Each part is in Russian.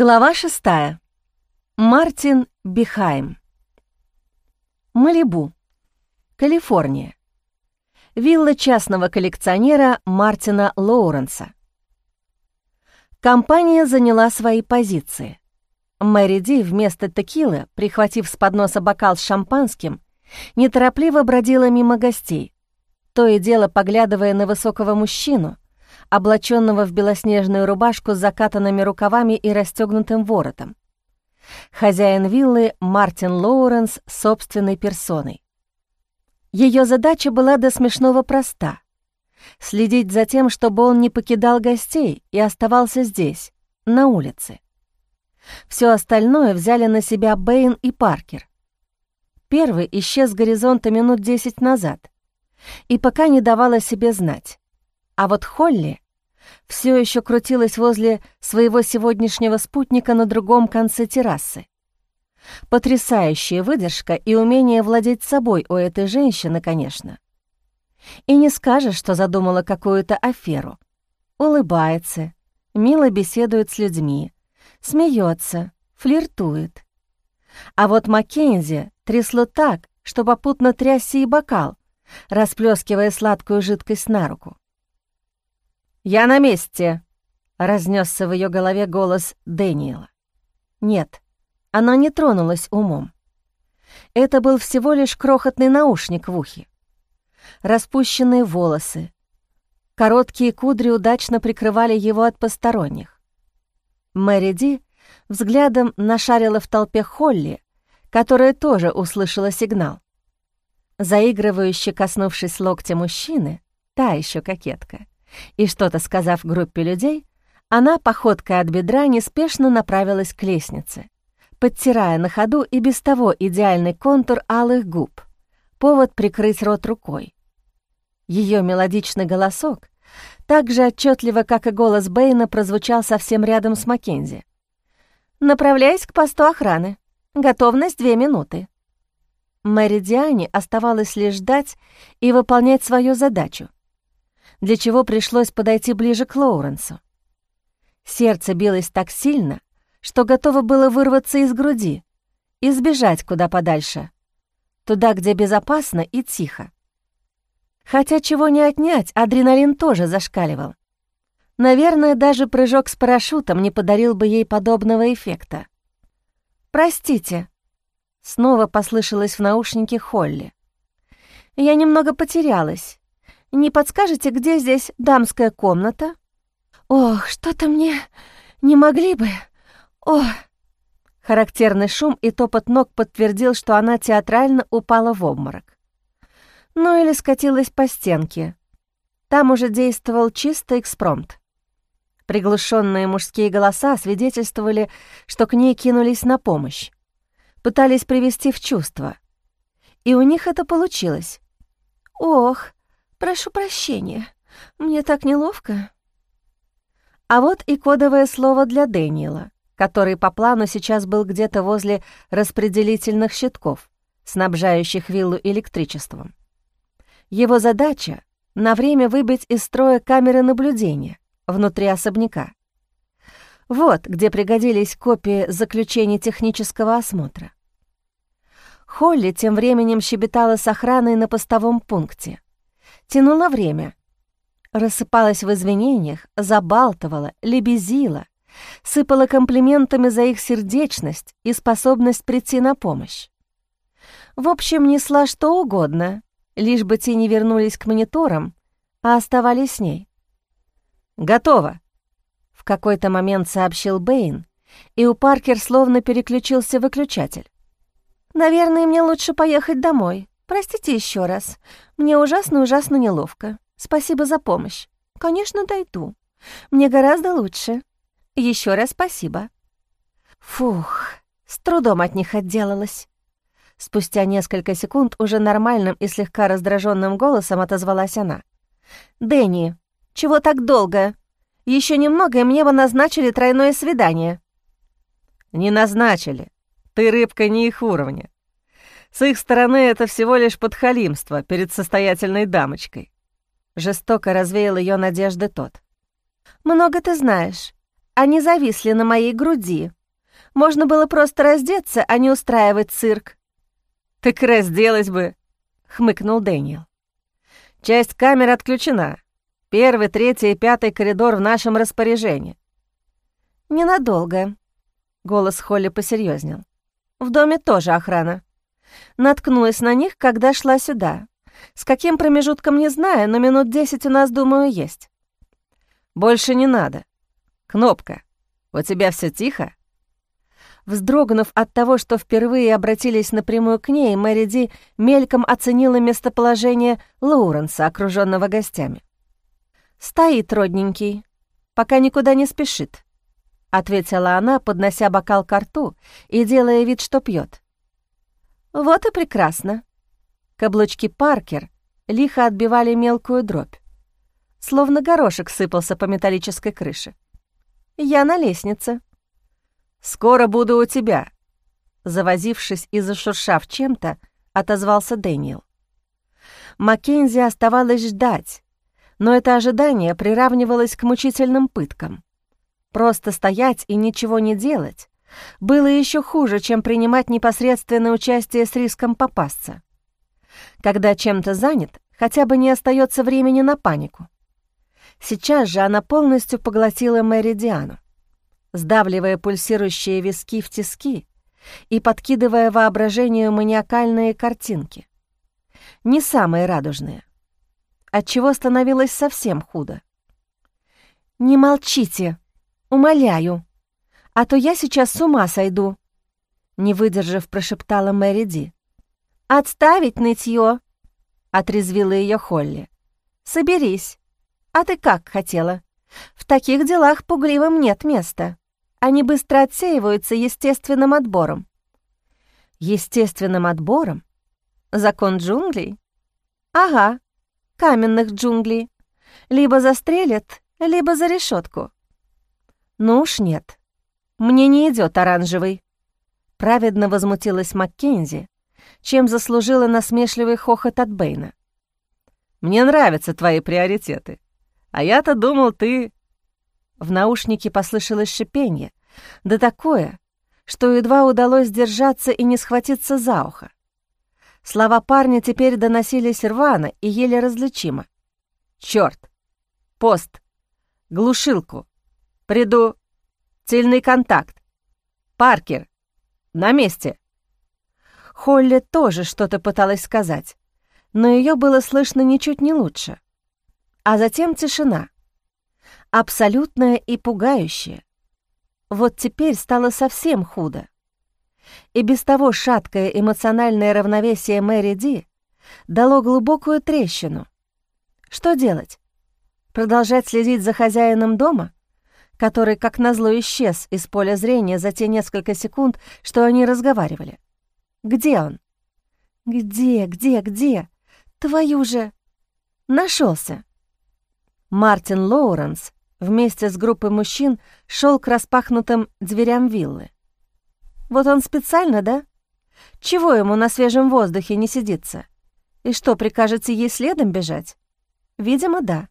Глава шестая. Мартин Бихайм. Малибу, Калифорния. Вилла частного коллекционера Мартина Лоуренса. Компания заняла свои позиции. Мэри Ди вместо текилы, прихватив с подноса бокал с шампанским, неторопливо бродила мимо гостей, то и дело поглядывая на высокого мужчину — облаченного в белоснежную рубашку с закатанными рукавами и расстегнутым воротом. Хозяин виллы Мартин Лоуренс собственной персоной. Ее задача была до смешного проста — следить за тем, чтобы он не покидал гостей и оставался здесь, на улице. Все остальное взяли на себя Бэйн и Паркер. Первый исчез с горизонта минут десять назад и пока не давала себе знать. А вот Холли все еще крутилась возле своего сегодняшнего спутника на другом конце террасы. Потрясающая выдержка и умение владеть собой у этой женщины, конечно. И не скажешь, что задумала какую-то аферу. Улыбается, мило беседует с людьми, смеется, флиртует. А вот Маккензи трясло так, что попутно трясся и бокал, расплескивая сладкую жидкость на руку. «Я на месте!» — разнесся в ее голове голос Дэниела. Нет, она не тронулась умом. Это был всего лишь крохотный наушник в ухе. Распущенные волосы, короткие кудри удачно прикрывали его от посторонних. Мэри Ди взглядом нашарила в толпе Холли, которая тоже услышала сигнал. Заигрывающе коснувшись локтя мужчины, та еще кокетка — и что-то сказав группе людей, она походкой от бедра неспешно направилась к лестнице, подтирая на ходу и без того идеальный контур алых губ, повод прикрыть рот рукой. Ее мелодичный голосок так же отчетливо, как и голос Бэйна, прозвучал совсем рядом с Маккензи. «Направляясь к посту охраны. Готовность две минуты». Мэри Диане оставалось лишь ждать и выполнять свою задачу — для чего пришлось подойти ближе к Лоуренсу. Сердце билось так сильно, что готово было вырваться из груди и сбежать куда подальше, туда, где безопасно и тихо. Хотя чего не отнять, адреналин тоже зашкаливал. Наверное, даже прыжок с парашютом не подарил бы ей подобного эффекта. «Простите», — снова послышалось в наушнике Холли. «Я немного потерялась. Не подскажете, где здесь дамская комната?» «Ох, что-то мне не могли бы... О!» Характерный шум и топот ног подтвердил, что она театрально упала в обморок. Ну или скатилась по стенке. Там уже действовал чисто экспромт. Приглушенные мужские голоса свидетельствовали, что к ней кинулись на помощь. Пытались привести в чувство. И у них это получилось. «Ох, «Прошу прощения, мне так неловко». А вот и кодовое слово для Дэниела, который по плану сейчас был где-то возле распределительных щитков, снабжающих виллу электричеством. Его задача — на время выбить из строя камеры наблюдения внутри особняка. Вот где пригодились копии заключений технического осмотра. Холли тем временем щебетала с охраной на постовом пункте — тянула время. Рассыпалась в извинениях, забалтывала, лебезила, сыпала комплиментами за их сердечность и способность прийти на помощь. В общем, несла что угодно, лишь бы те не вернулись к мониторам, а оставались с ней. «Готово», — в какой-то момент сообщил Бэйн, и у Паркер словно переключился выключатель. «Наверное, мне лучше поехать домой. Простите еще раз. Мне ужасно-ужасно неловко. Спасибо за помощь. Конечно, дойду. Мне гораздо лучше. Еще раз спасибо. Фух, с трудом от них отделалась. Спустя несколько секунд уже нормальным и слегка раздраженным голосом отозвалась она. «Дэнни, чего так долго? Еще немного, и мне бы назначили тройное свидание». «Не назначили. Ты рыбка не их уровня. С их стороны это всего лишь подхалимство перед состоятельной дамочкой. Жестоко развеял ее надежды тот. «Много ты знаешь. они зависли на моей груди. Можно было просто раздеться, а не устраивать цирк». «Так разделась бы», — хмыкнул Дэниел. «Часть камер отключена. Первый, третий и пятый коридор в нашем распоряжении». «Ненадолго», — голос Холли посерьезнел. «В доме тоже охрана. Наткнулась на них, когда шла сюда. С каким промежутком не знаю, но минут десять у нас, думаю, есть». «Больше не надо. Кнопка, у тебя все тихо?» Вздрогнув от того, что впервые обратились напрямую к ней, Мэри Ди мельком оценила местоположение Лоуренса, окруженного гостями. «Стоит, родненький, пока никуда не спешит», — ответила она, поднося бокал к рту и делая вид, что пьет. «Вот и прекрасно». Каблучки Паркер лихо отбивали мелкую дробь. Словно горошек сыпался по металлической крыше. «Я на лестнице». «Скоро буду у тебя», — завозившись и зашуршав чем-то, отозвался Дэниел. Маккензи оставалось ждать, но это ожидание приравнивалось к мучительным пыткам. Просто стоять и ничего не делать было еще хуже, чем принимать непосредственное участие с риском попасться. Когда чем-то занят, хотя бы не остается времени на панику. Сейчас же она полностью поглотила Мэри Диану сдавливая пульсирующие виски в тиски и подкидывая воображению маниакальные картинки. Не самые радужные. Отчего становилось совсем худо. «Не молчите, умоляю, а то я сейчас с ума сойду», не выдержав, прошептала Мэри Ди. «Отставить нытье!» — отрезвила ее Холли. «Соберись. А ты как хотела?» В таких делах пугливым нет места. Они быстро отсеиваются естественным отбором. Естественным отбором? Закон джунглей? Ага, каменных джунглей. Либо застрелят, либо за решетку. Ну уж нет. Мне не идет оранжевый. Праведно возмутилась Маккензи, чем заслужила насмешливый хохот от Бэйна. «Мне нравятся твои приоритеты», а я-то думал, ты...» В наушнике послышалось шипение, да такое, что едва удалось держаться и не схватиться за ухо. Слова парня теперь доносились рвано и еле различимо. «Чёрт! Пост! Глушилку! Приду! Цельный контакт! Паркер! На месте!» Холли тоже что-то пыталась сказать, но ее было слышно ничуть не лучше а затем тишина. Абсолютная и пугающая. Вот теперь стало совсем худо. И без того шаткое эмоциональное равновесие Мэри Ди дало глубокую трещину. Что делать? Продолжать следить за хозяином дома, который, как назло, исчез из поля зрения за те несколько секунд, что они разговаривали? Где он? Где, где, где? Твою же... Нашелся. Мартин Лоуренс вместе с группой мужчин шел к распахнутым дверям виллы. Вот он специально, да? Чего ему на свежем воздухе не сидится? И что, прикажете ей следом бежать? Видимо, да.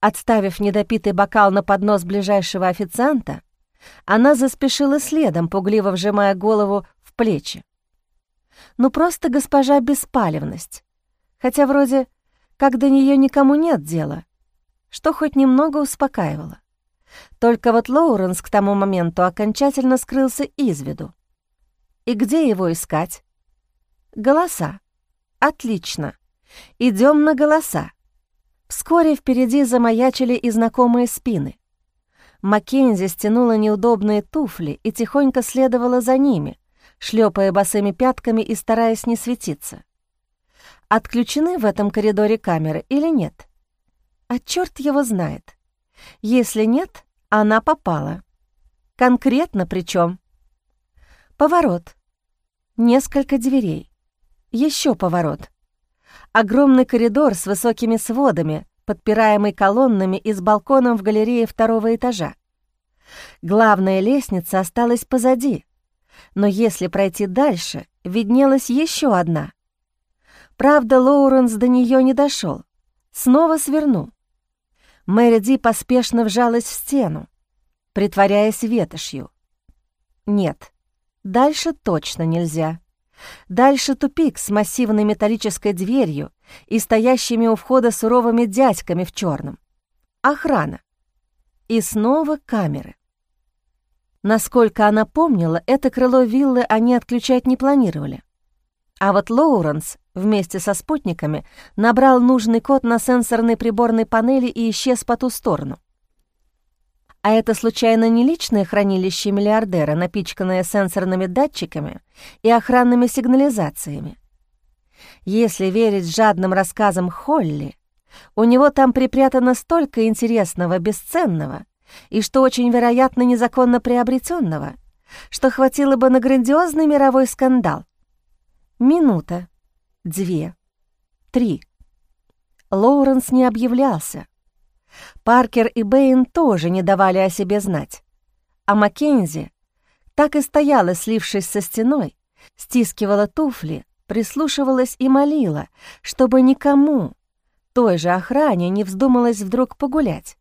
Отставив недопитый бокал на поднос ближайшего официанта, она заспешила следом, пугливо вжимая голову в плечи. Ну просто госпожа беспалевность. Хотя вроде как до нее никому нет дела, что хоть немного успокаивало. Только вот Лоуренс к тому моменту окончательно скрылся из виду. И где его искать? Голоса. Отлично. Идем на голоса. Вскоре впереди замаячили и знакомые спины. Маккензи стянула неудобные туфли и тихонько следовала за ними, шлепая босыми пятками и стараясь не светиться. Отключены в этом коридоре камеры или нет? А черт его знает. Если нет, она попала. Конкретно причем. Поворот. Несколько дверей. Еще поворот. Огромный коридор с высокими сводами, подпираемый колоннами и с балконом в галерее второго этажа. Главная лестница осталась позади, но если пройти дальше, виднелась еще одна. Правда, Лоуренс до нее не дошел, снова свернул. Мэри Ди поспешно вжалась в стену, притворяясь ветошью. Нет, дальше точно нельзя. Дальше тупик с массивной металлической дверью и стоящими у входа суровыми дядьками в черном. Охрана. И снова камеры. Насколько она помнила, это крыло виллы они отключать не планировали. А вот Лоуренс вместе со спутниками набрал нужный код на сенсорной приборной панели и исчез по ту сторону. А это случайно не личное хранилище миллиардера, напичканное сенсорными датчиками и охранными сигнализациями? Если верить жадным рассказам Холли, у него там припрятано столько интересного, бесценного и, что очень вероятно, незаконно приобретенного, что хватило бы на грандиозный мировой скандал. Минута, две, три. Лоуренс не объявлялся, Паркер и Бэйн тоже не давали о себе знать. А Маккензи так и стояла, слившись со стеной, стискивала туфли, прислушивалась и молила, чтобы никому, той же охране, не вздумалось вдруг погулять.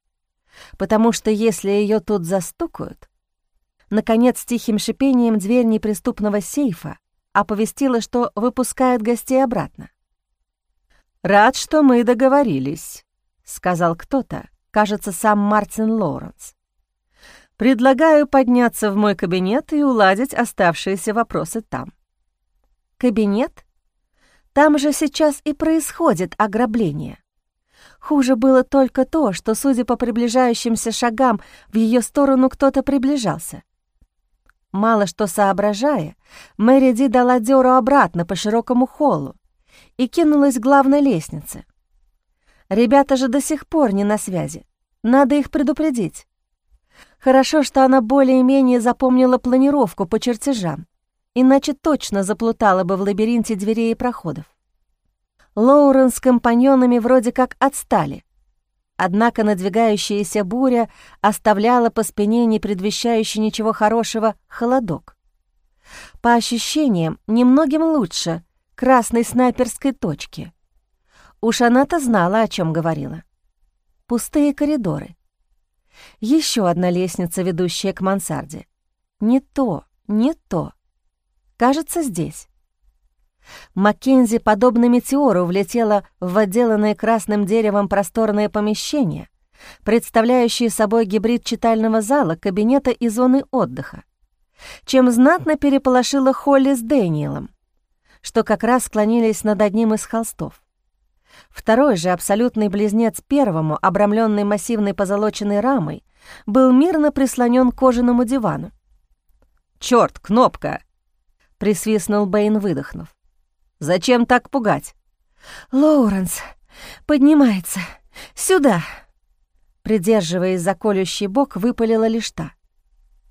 Потому что если ее тут застукают... Наконец, тихим шипением дверь неприступного сейфа оповестила, что выпускает гостей обратно. «Рад, что мы договорились», — сказал кто-то, кажется, сам Мартин Лоуренс. «Предлагаю подняться в мой кабинет и уладить оставшиеся вопросы там». «Кабинет? Там же сейчас и происходит ограбление». Хуже было только то, что, судя по приближающимся шагам, в ее сторону кто-то приближался. Мало что соображая, Мэри Ди дала дёру обратно по широкому холлу и кинулась к главной лестнице — Ребята же до сих пор не на связи. Надо их предупредить. Хорошо, что она более-менее запомнила планировку по чертежам, иначе точно заплутала бы в лабиринте дверей и проходов. Лоурен с компаньонами вроде как отстали, однако надвигающаяся буря оставляла по спине не предвещающий ничего хорошего холодок. По ощущениям, немногим лучше красной снайперской точки — Уж она-то знала, о чем говорила. Пустые коридоры. Еще одна лестница, ведущая к мансарде. Не то, не то. Кажется, здесь. Маккензи, подобно метеору, влетела в отделанное красным деревом просторное помещение, представляющее собой гибрид читального зала, кабинета и зоны отдыха, чем знатно переполошила Холли с Дэниелом, что как раз склонились над одним из холстов. Второй же, абсолютный близнец первому, обрамленный массивной позолоченной рамой, был мирно прислонен к кожаному дивану. «Чёрт, кнопка!» — присвистнул Бэйн, выдохнув. «Зачем так пугать?» «Лоуренс поднимается. Сюда!» Придерживаясь за колющий бок, выпалила лишь та.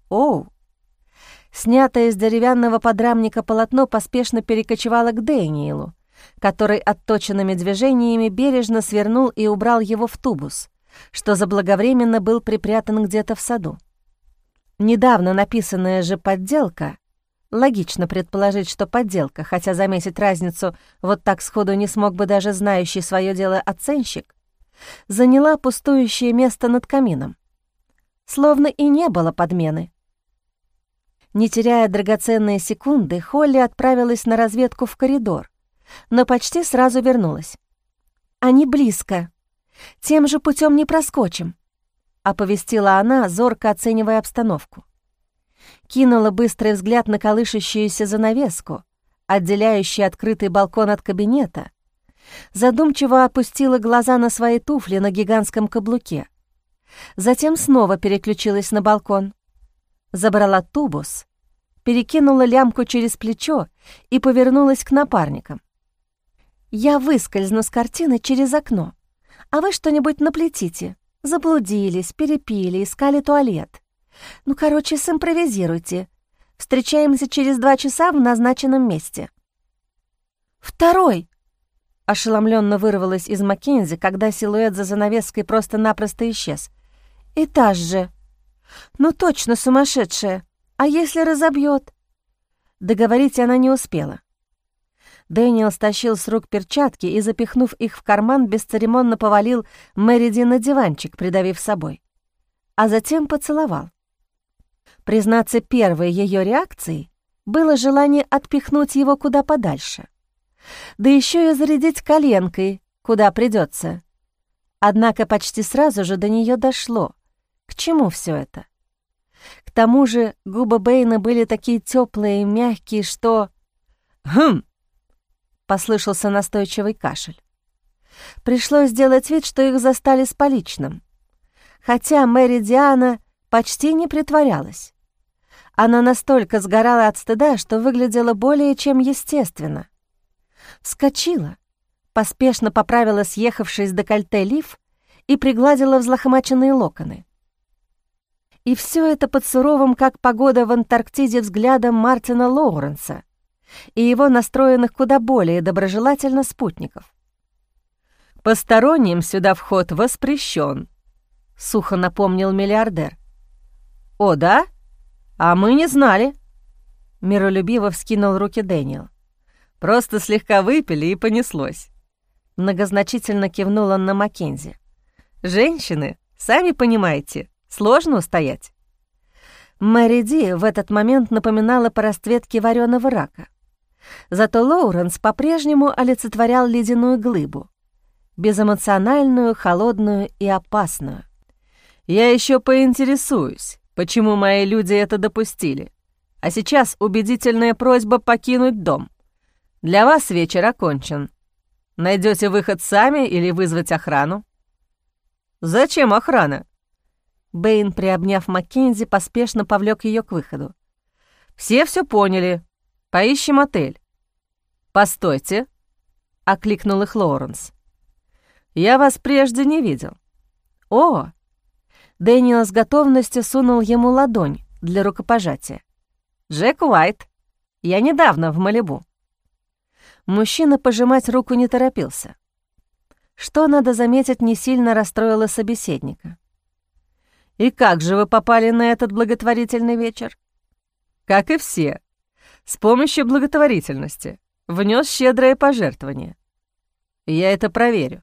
«Оу!» Снятое из деревянного подрамника полотно поспешно перекочевало к Дэниелу, который отточенными движениями бережно свернул и убрал его в тубус, что заблаговременно был припрятан где-то в саду. Недавно написанная же подделка, логично предположить, что подделка, хотя заметить разницу вот так сходу не смог бы даже знающий свое дело оценщик, заняла пустующее место над камином. Словно и не было подмены. Не теряя драгоценные секунды, Холли отправилась на разведку в коридор, но почти сразу вернулась. «Они близко. Тем же путем не проскочим», — оповестила она, зорко оценивая обстановку. Кинула быстрый взгляд на колышущуюся занавеску, отделяющую открытый балкон от кабинета, задумчиво опустила глаза на свои туфли на гигантском каблуке. Затем снова переключилась на балкон. Забрала тубус, перекинула лямку через плечо и повернулась к напарникам. Я выскользну с картины через окно, а вы что-нибудь наплетите. Заблудились, перепили, искали туалет. Ну, короче, симпровизируйте. Встречаемся через два часа в назначенном месте». «Второй!» — ошеломленно вырвалась из Маккензи, когда силуэт за занавеской просто-напросто исчез. «Этаж же! Ну, точно сумасшедшая! А если разобьет?» Договорить она не успела. Дэниел стащил с рук перчатки и, запихнув их в карман, бесцеремонно повалил Мэриди на диванчик, придавив собой. А затем поцеловал. Признаться, первой ее реакцией было желание отпихнуть его куда подальше. Да еще и зарядить коленкой, куда придется. Однако почти сразу же до нее дошло. К чему все это? К тому же губы Бэйна были такие теплые и мягкие, что... «Хм!» — послышался настойчивый кашель. Пришлось сделать вид, что их застали с поличным. Хотя Мэри Диана почти не притворялась. Она настолько сгорала от стыда, что выглядела более чем естественно. Вскочила, поспешно поправила съехавший с декольте лиф и пригладила взлохмаченные локоны. И все это под суровым, как погода в Антарктиде, взглядом Мартина Лоуренса и его настроенных куда более доброжелательно спутников. «Посторонним сюда вход воспрещен», — сухо напомнил миллиардер. «О, да?» «А мы не знали», — миролюбиво вскинул руки Дэниел. «Просто слегка выпили и понеслось». Многозначительно кивнул он на Маккензи. «Женщины, сами понимаете, сложно устоять». Мэри Ди в этот момент напоминала по расцветке вареного рака. Зато Лоуренс по-прежнему олицетворял ледяную глыбу, безэмоциональную, холодную и опасную. «Я еще поинтересуюсь, почему мои люди это допустили. А сейчас убедительная просьба покинуть дом. Для вас вечер окончен. Найдете выход сами или вызвать охрану?» «Зачем охрана?» Бэйн, приобняв Маккензи, поспешно повлек ее к выходу. «Все все поняли. Поищем отель». «Постойте», — окликнул их Лоуренс. «Я вас прежде не видел». «О, Дэниел с готовностью сунул ему ладонь для рукопожатия. «Джек Уайт. Я недавно в Малибу». Мужчина пожимать руку не торопился. Что, надо заметить, не сильно расстроило собеседника. «И как же вы попали на этот благотворительный вечер?» «Как и все. С помощью благотворительности. Внес щедрое пожертвование. Я это проверю».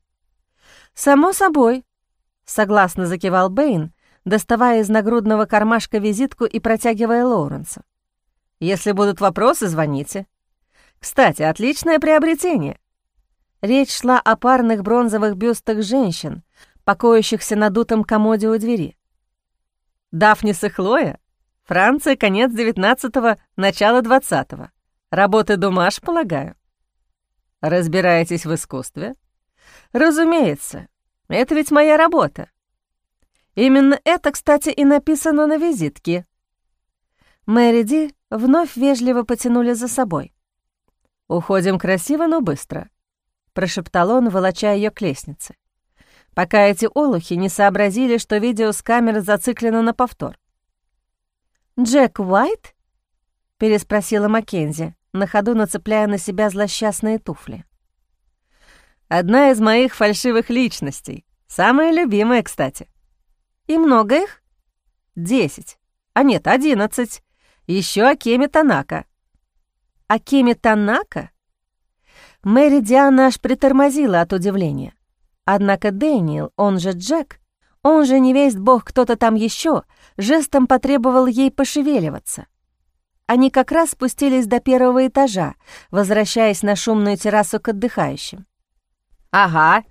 «Само собой», — согласно закивал Бэйн, доставая из нагрудного кармашка визитку и протягивая Лоуренсу. «Если будут вопросы, звоните. Кстати, отличное приобретение». Речь шла о парных бронзовых бюстах женщин, покоящихся на дутом комоде у двери. «Дафнис и Хлоя? Франция, конец девятнадцатого, начало двадцатого. Работы Думаш, полагаю?» «Разбираетесь в искусстве?» «Разумеется. Это ведь моя работа. Именно это, кстати, и написано на визитке. Мэри Ди вновь вежливо потянули за собой. «Уходим красиво, но быстро», — прошептал он, волоча ее к лестнице. Пока эти олухи не сообразили, что видео с камеры зациклено на повтор. «Джек Уайт?» — переспросила Маккензи, на ходу нацепляя на себя злосчастные туфли. Одна из моих фальшивых личностей. Самая любимая, кстати. И много их? Десять. А нет, одиннадцать. Еще Акеми Танака. Акеми Танака? Мэри Диана аж притормозила от удивления. Однако Дэниел, он же Джек, он же не весь бог кто-то там еще, жестом потребовал ей пошевеливаться. Они как раз спустились до первого этажа, возвращаясь на шумную террасу к отдыхающим. Ага,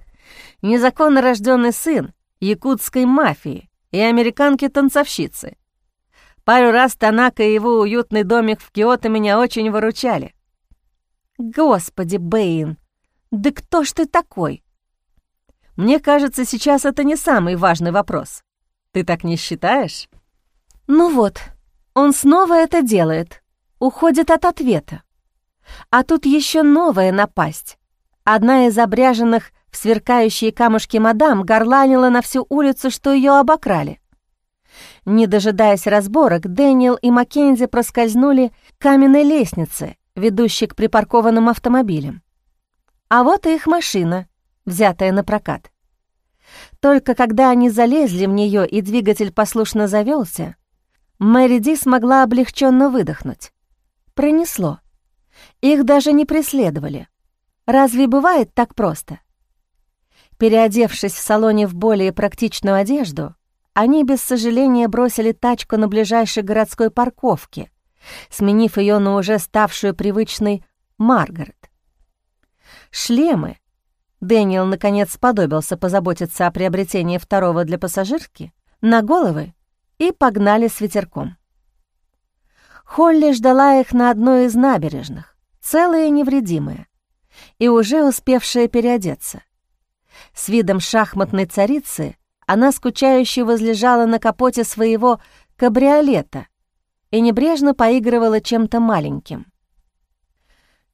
незаконно рожденный сын якутской мафии и американки-танцовщицы. Пару раз Танака и его уютный домик в Киото меня очень выручали. Господи, Бэйн, да кто ж ты такой? Мне кажется, сейчас это не самый важный вопрос. Ты так не считаешь? Ну вот, он снова это делает, уходит от ответа. А тут еще новая напасть. Одна из обряженных в сверкающие камушки мадам горланила на всю улицу, что ее обокрали. Не дожидаясь разборок, Дэниел и Маккензи проскользнули к каменной лестнице, ведущей к припаркованным автомобилям. А вот и их машина, взятая на прокат. Только когда они залезли в нее и двигатель послушно завелся, Мэри Ди смогла облегченно выдохнуть. Пронесло. Их даже не преследовали. Разве бывает так просто? Переодевшись в салоне в более практичную одежду, они без сожаления бросили тачку на ближайшей городской парковке, сменив ее на уже ставшую привычной Маргарет. Шлемы. Дэниел наконец сподобился позаботиться о приобретении второго для пассажирки на головы и погнали с ветерком. Холли ждала их на одной из набережных, целая и невредимая, и уже успевшая переодеться. С видом шахматной царицы она скучающе возлежала на капоте своего кабриолета и небрежно поигрывала чем-то маленьким.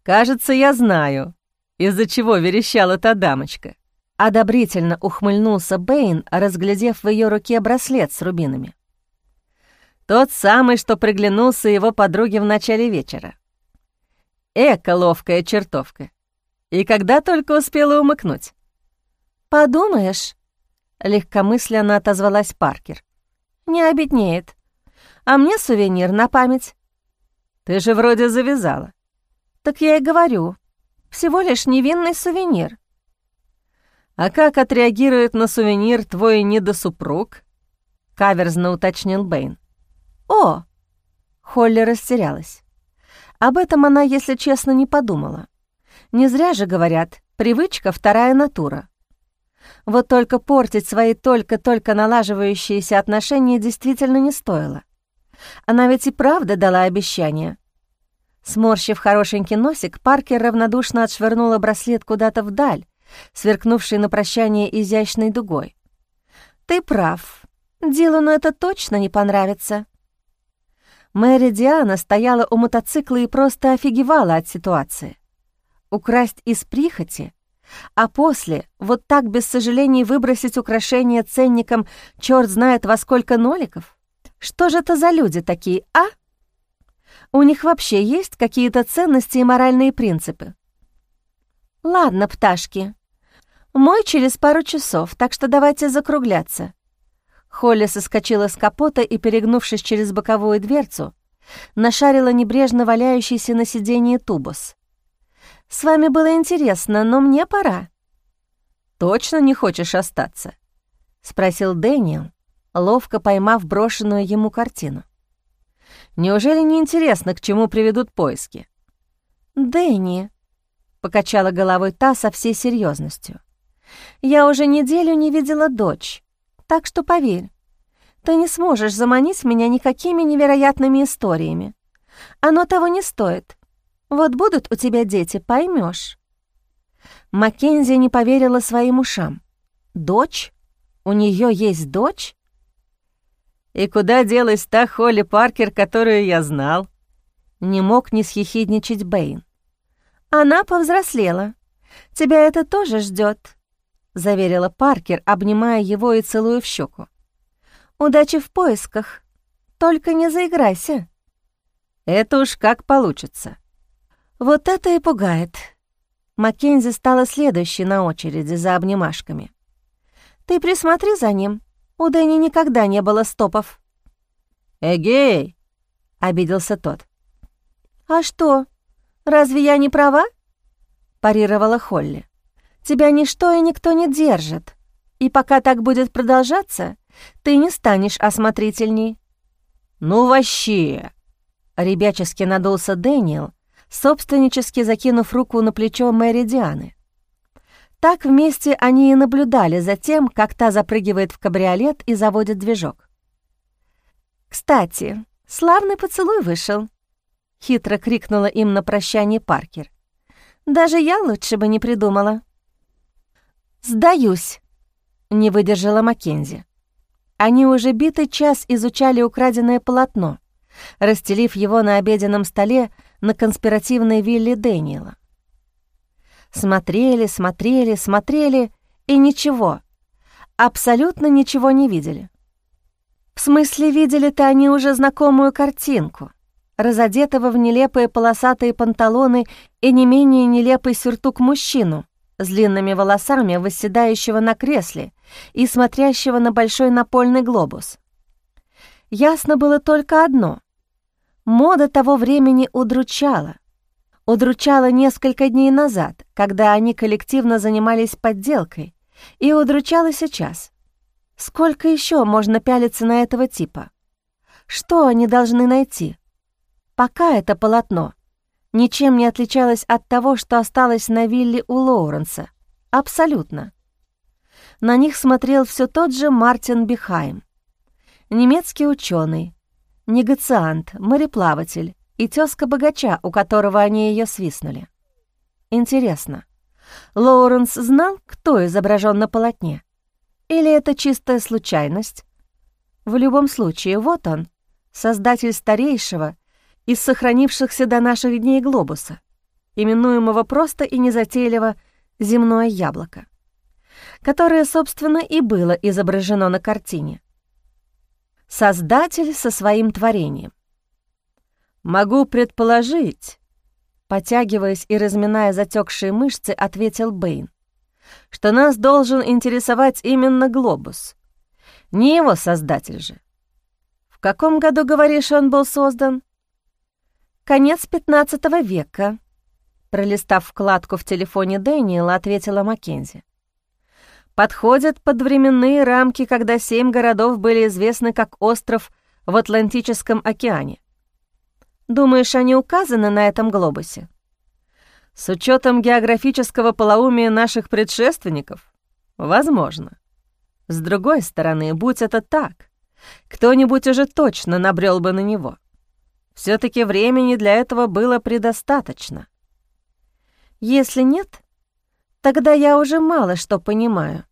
«Кажется, я знаю, из-за чего верещала та дамочка», одобрительно ухмыльнулся Бэйн, разглядев в ее руке браслет с рубинами. Тот самый, что приглянулся его подруге в начале вечера. Эка ловкая чертовка. И когда только успела умыкнуть. «Подумаешь», — легкомысленно отозвалась Паркер. «Не обеднеет. А мне сувенир на память». «Ты же вроде завязала». «Так я и говорю. Всего лишь невинный сувенир». «А как отреагирует на сувенир твой недосупруг?» — каверзно уточнил Бэйн. «О!» — Холли растерялась. Об этом она, если честно, не подумала. Не зря же говорят, привычка — вторая натура. Вот только портить свои только-только налаживающиеся отношения действительно не стоило. Она ведь и правда дала обещание. Сморщив хорошенький носик, Паркер равнодушно отшвырнула браслет куда-то вдаль, сверкнувший на прощание изящной дугой. «Ты прав. Дилану это точно не понравится». Мэри Диана стояла у мотоцикла и просто офигевала от ситуации. Украсть из прихоти, а после вот так без сожалений выбросить украшение ценникам черт знает во сколько ноликов? Что же это за люди такие, а? У них вообще есть какие-то ценности и моральные принципы? Ладно, пташки. Мой через пару часов, так что давайте закругляться. Холли соскочила с капота и, перегнувшись через боковую дверцу, нашарила небрежно валяющийся на сиденье тубус. «С вами было интересно, но мне пора». «Точно не хочешь остаться?» — спросил Дэниел, ловко поймав брошенную ему картину. «Неужели не интересно, к чему приведут поиски?» «Дэнни», — покачала головой та со всей серьезностью. «Я уже неделю не видела дочь, так что поверь, ты не сможешь заманить меня никакими невероятными историями. Оно того не стоит. Вот будут у тебя дети, поймешь. Маккензи не поверила своим ушам. «Дочь? У нее есть дочь?» «И куда делась та Холли Паркер, которую я знал?» Не мог не схихидничать Бэйн. «Она повзрослела. Тебя это тоже ждет, заверила Паркер, обнимая его и целуя в щеку. «Удачи в поисках. Только не заиграйся». «Это уж как получится». Вот это и пугает. Маккензи стала следующей на очереди за обнимашками. «Ты присмотри за ним. У Дэнни никогда не было стопов». «Эгей!» — обиделся тот. «А что, разве я не права?» — парировала Холли. «Тебя ничто и никто не держит, и пока так будет продолжаться, ты не станешь осмотрительней». «Ну вообще!» — ребячески надулся Дэниел, собственнически закинув руку на плечо Мэри Дианы. Так вместе они и наблюдали за тем, как та запрыгивает в кабриолет и заводит движок. «Кстати, славный поцелуй вышел», — хитро крикнула им на прощание Паркер. «Даже я лучше бы не придумала». «Сдаюсь», — не выдержала Маккензи. Они уже битый час изучали украденное полотно, расстелив его на обеденном столе на конспиративной вилле Дэниела. Смотрели, смотрели, смотрели и ничего, абсолютно ничего не видели. В смысле, видели-то они уже знакомую картинку, разодетого в нелепые полосатые панталоны и не менее нелепый сюртук мужчину с длинными волосами, восседающего на кресле и смотрящего на большой напольный глобус. Ясно было только одно Мода того времени удручала. Удручала несколько дней назад, когда они коллективно занимались подделкой, и удручала сейчас. Сколько еще можно пялиться на этого типа? Что они должны найти? Пока это полотно ничем не отличалось от того, что осталось на вилле у Лоуренса. Абсолютно. На них смотрел все тот же Мартин Бихайм. Немецкий ученый, негациант, мореплаватель и тезка богача, у которого они ее свистнули. Интересно, Лоуренс знал, кто изображен на полотне? Или это чистая случайность? В любом случае, вот он, создатель старейшего из сохранившихся до наших дней глобуса, именуемого просто и незатейливо «земное яблоко», которое, собственно, и было изображено на картине. Создатель со своим творением. «Могу предположить», потягиваясь и разминая затекшие мышцы, ответил Бэйн, что нас должен интересовать именно глобус, не его создатель же. В каком году, говоришь, он был создан? Конец XV века. Пролистав вкладку в телефоне Дэниела, ответила Маккензи. Подходит под временные рамки, когда семь городов были известны как остров в Атлантическом океане. Думаешь, они указаны на этом глобусе? С учетом географического полоумия наших предшественников? Возможно. С другой стороны, будь это так, кто-нибудь уже точно набрел бы на него — все таки времени для этого было предостаточно. Если нет, тогда я уже мало что понимаю.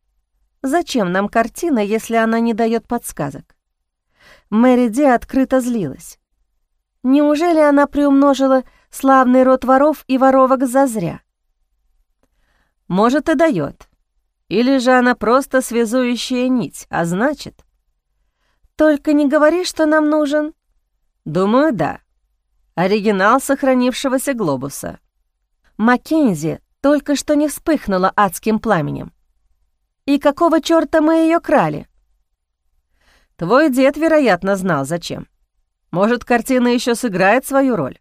Зачем нам картина, если она не дает подсказок? Мэри Ди открыто злилась. Неужели она приумножила славный род воров и воровок зазря? Может, и дает. Или же она просто связующая нить, а значит... Только не говори, что нам нужен «Думаю, да. Оригинал сохранившегося глобуса». Маккензи только что не вспыхнула адским пламенем. «И какого чёрта мы её крали?» «Твой дед, вероятно, знал, зачем. Может, картина ещё сыграет свою роль.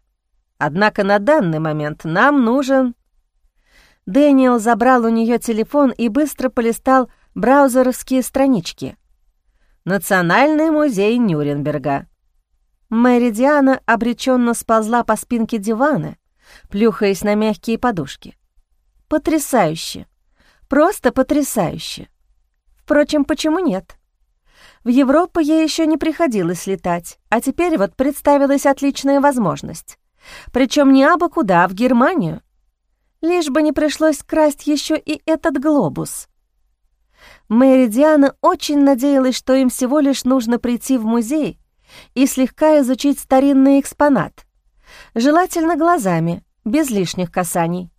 Однако на данный момент нам нужен...» Дэниел забрал у неё телефон и быстро полистал браузеровские странички. «Национальный музей Нюрнберга», Мэри Диана обреченно сползла по спинке дивана, плюхаясь на мягкие подушки. Потрясающе! Просто потрясающе! Впрочем, почему нет? В Европу ей еще не приходилось летать, а теперь вот представилась отличная возможность. Причем не абы куда, а в Германию. Лишь бы не пришлось красть еще и этот глобус. Мэри Диана очень надеялась, что им всего лишь нужно прийти в музей — и слегка изучить старинный экспонат, желательно глазами, без лишних касаний.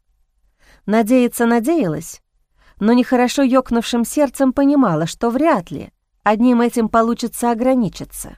Надеяться надеялась, но нехорошо ёкнувшим сердцем понимала, что вряд ли одним этим получится ограничиться.